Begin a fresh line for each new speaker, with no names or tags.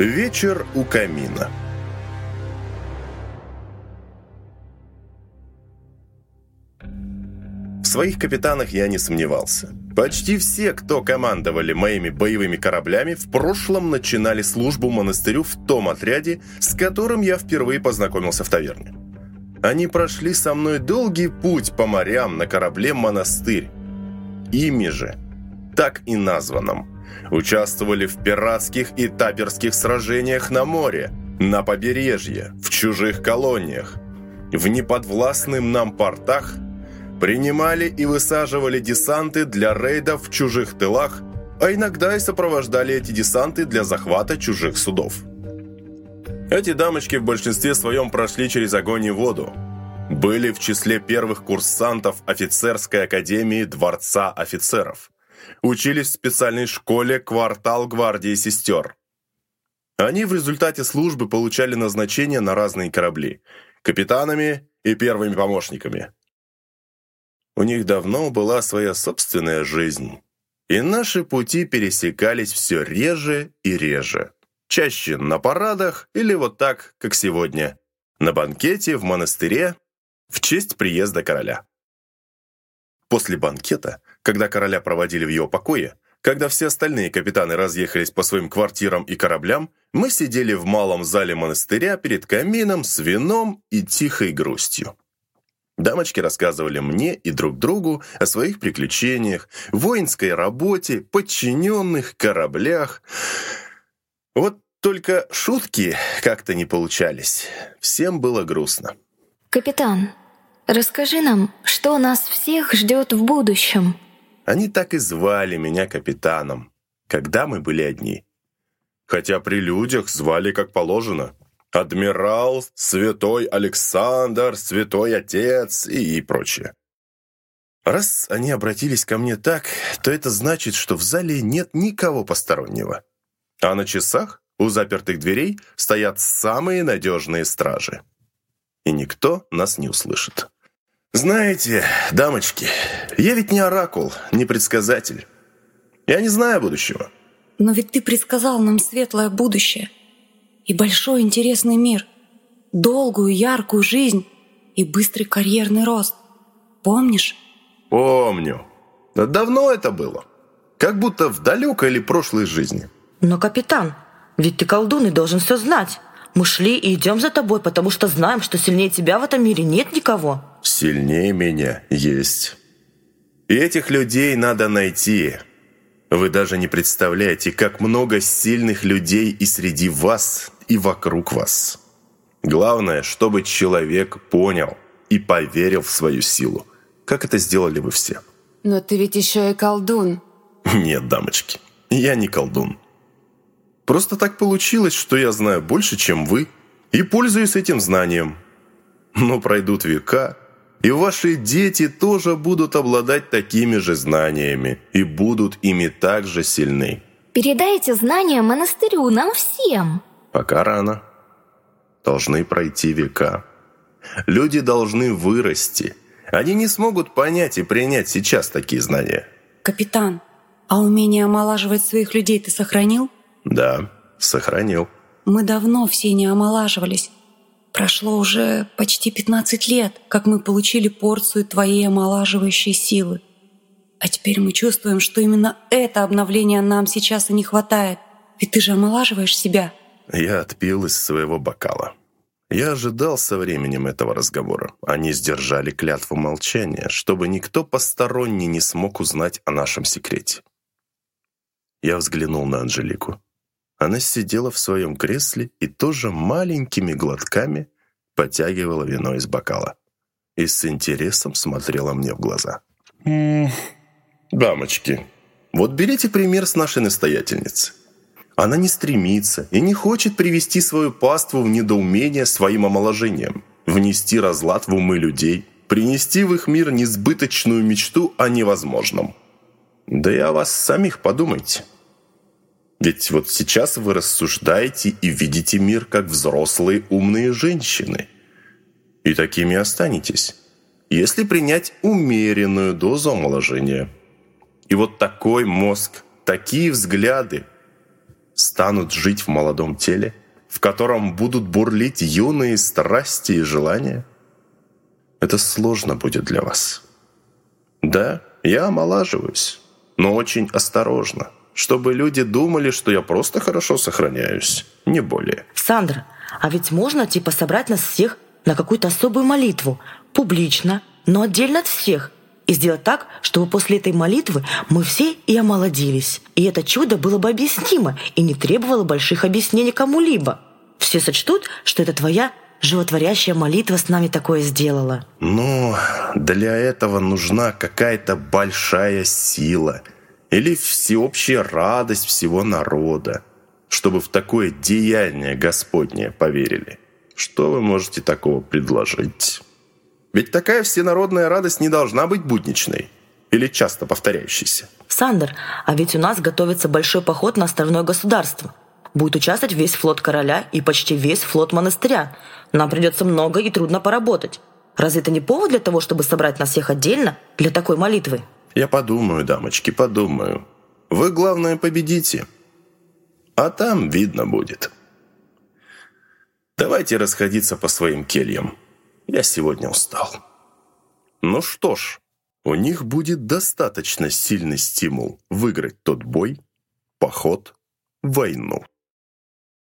Вечер у камина. В своих капитанах я не сомневался. Почти все, кто командовали моими боевыми кораблями, в прошлом начинали службу монастырю в том отряде, с которым я впервые познакомился в таверне. Они прошли со мной долгий путь по морям на корабле «Монастырь». Ими же, так и названном, участвовали в пиратских и таперских сражениях на море, на побережье, в чужих колониях, в неподвластным нам портах, принимали и высаживали десанты для рейдов в чужих тылах, а иногда и сопровождали эти десанты для захвата чужих судов. Эти дамочки в большинстве своем прошли через огонь и воду, были в числе первых курсантов офицерской академии Дворца офицеров – учились в специальной школе «Квартал гвардии сестер». Они в результате службы получали назначение на разные корабли, капитанами и первыми помощниками. У них давно была своя собственная жизнь, и наши пути пересекались все реже и реже. Чаще на парадах или вот так, как сегодня, на банкете в монастыре в честь приезда короля. После банкета, когда короля проводили в его покое, когда все остальные капитаны разъехались по своим квартирам и кораблям, мы сидели в малом зале монастыря перед камином с вином и тихой грустью. Дамочки рассказывали мне и друг другу о своих приключениях, воинской работе, подчиненных, кораблях. Вот только шутки как-то не получались. Всем было грустно.
«Капитан, Расскажи нам, что нас всех ждет в будущем.
Они так и звали меня капитаном, когда мы были одни. Хотя при людях звали как положено. Адмирал, Святой Александр, Святой Отец и, и прочее. Раз они обратились ко мне так, то это значит, что в зале нет никого постороннего. А на часах у запертых дверей стоят самые надежные стражи. И никто нас не услышит. Знаете, дамочки, я ведь не оракул, не предсказатель. Я не знаю будущего.
Но ведь ты предсказал нам светлое будущее и большой интересный мир, долгую яркую жизнь и быстрый карьерный рост. Помнишь?
Помню. Давно это было. Как будто в далекой или прошлой жизни.
Но, капитан, ведь ты колдун и должен все знать. Мы шли и идем за тобой, потому что знаем, что сильнее тебя в этом мире нет никого.
Сильнее меня есть. И этих людей надо найти. Вы даже не представляете, как много сильных людей и среди вас, и вокруг вас. Главное, чтобы человек понял и поверил в свою силу. Как это сделали вы все.
Но ты ведь еще и колдун.
Нет, дамочки, я не колдун. Просто так получилось, что я знаю больше, чем вы, и пользуюсь этим знанием. Но пройдут века, и ваши дети тоже будут обладать такими же знаниями и будут ими так же сильны.
Передайте знания монастырю нам всем.
Пока рано. Должны пройти века. Люди должны вырасти. Они не смогут понять и принять сейчас такие знания.
Капитан, а умение омолаживать своих людей ты сохранил?
Да, сохранил.
Мы давно все не омолаживались. Прошло уже почти 15 лет, как мы получили порцию твоей омолаживающей силы. А теперь мы чувствуем, что именно это обновление нам сейчас и не хватает. Ведь ты же омолаживаешь себя.
Я отпил из своего бокала. Я ожидал со временем этого разговора. Они сдержали клятву молчания, чтобы никто посторонний не смог узнать о нашем секрете. Я взглянул на Анжелику. Она сидела в своем кресле и тоже маленькими глотками потягивала вино из бокала. И с интересом смотрела мне в глаза. «Дамочки, вот берите пример с нашей настоятельницы. Она не стремится и не хочет привести свою паству в недоумение своим омоложением, внести разлад в умы людей, принести в их мир несбыточную мечту о невозможном. Да и о вас самих подумайте». Ведь вот сейчас вы рассуждаете и видите мир как взрослые умные женщины. И такими останетесь, если принять умеренную дозу омоложения. И вот такой мозг, такие взгляды станут жить в молодом теле, в котором будут бурлить юные страсти и желания? Это сложно будет для вас. Да, я омолаживаюсь, но очень осторожно, чтобы люди думали, что я просто хорошо сохраняюсь, не более.
Сандра, а ведь можно типа собрать нас всех на какую-то особую молитву, публично, но отдельно от всех, и сделать так, чтобы после этой молитвы мы все и омолодились. И это чудо было бы объяснимо и не требовало больших объяснений кому-либо. Все сочтут, что это твоя животворящая молитва с нами такое сделала.
Но для этого нужна какая-то большая сила или всеобщая радость всего народа, чтобы в такое деяние Господнее поверили. Что вы можете такого предложить? Ведь такая всенародная радость не должна быть будничной или часто повторяющейся.
Сандер, а ведь у нас готовится большой поход на островное государство. Будет участвовать весь флот короля и почти весь флот монастыря. Нам придется много и трудно поработать. Разве это не повод для того, чтобы собрать нас всех отдельно для такой молитвы?
Я подумаю, дамочки, подумаю. Вы, главное, победите. А там видно будет. Давайте расходиться по своим кельям. Я сегодня устал. Ну что ж, у них будет достаточно сильный стимул выиграть тот бой, поход, войну.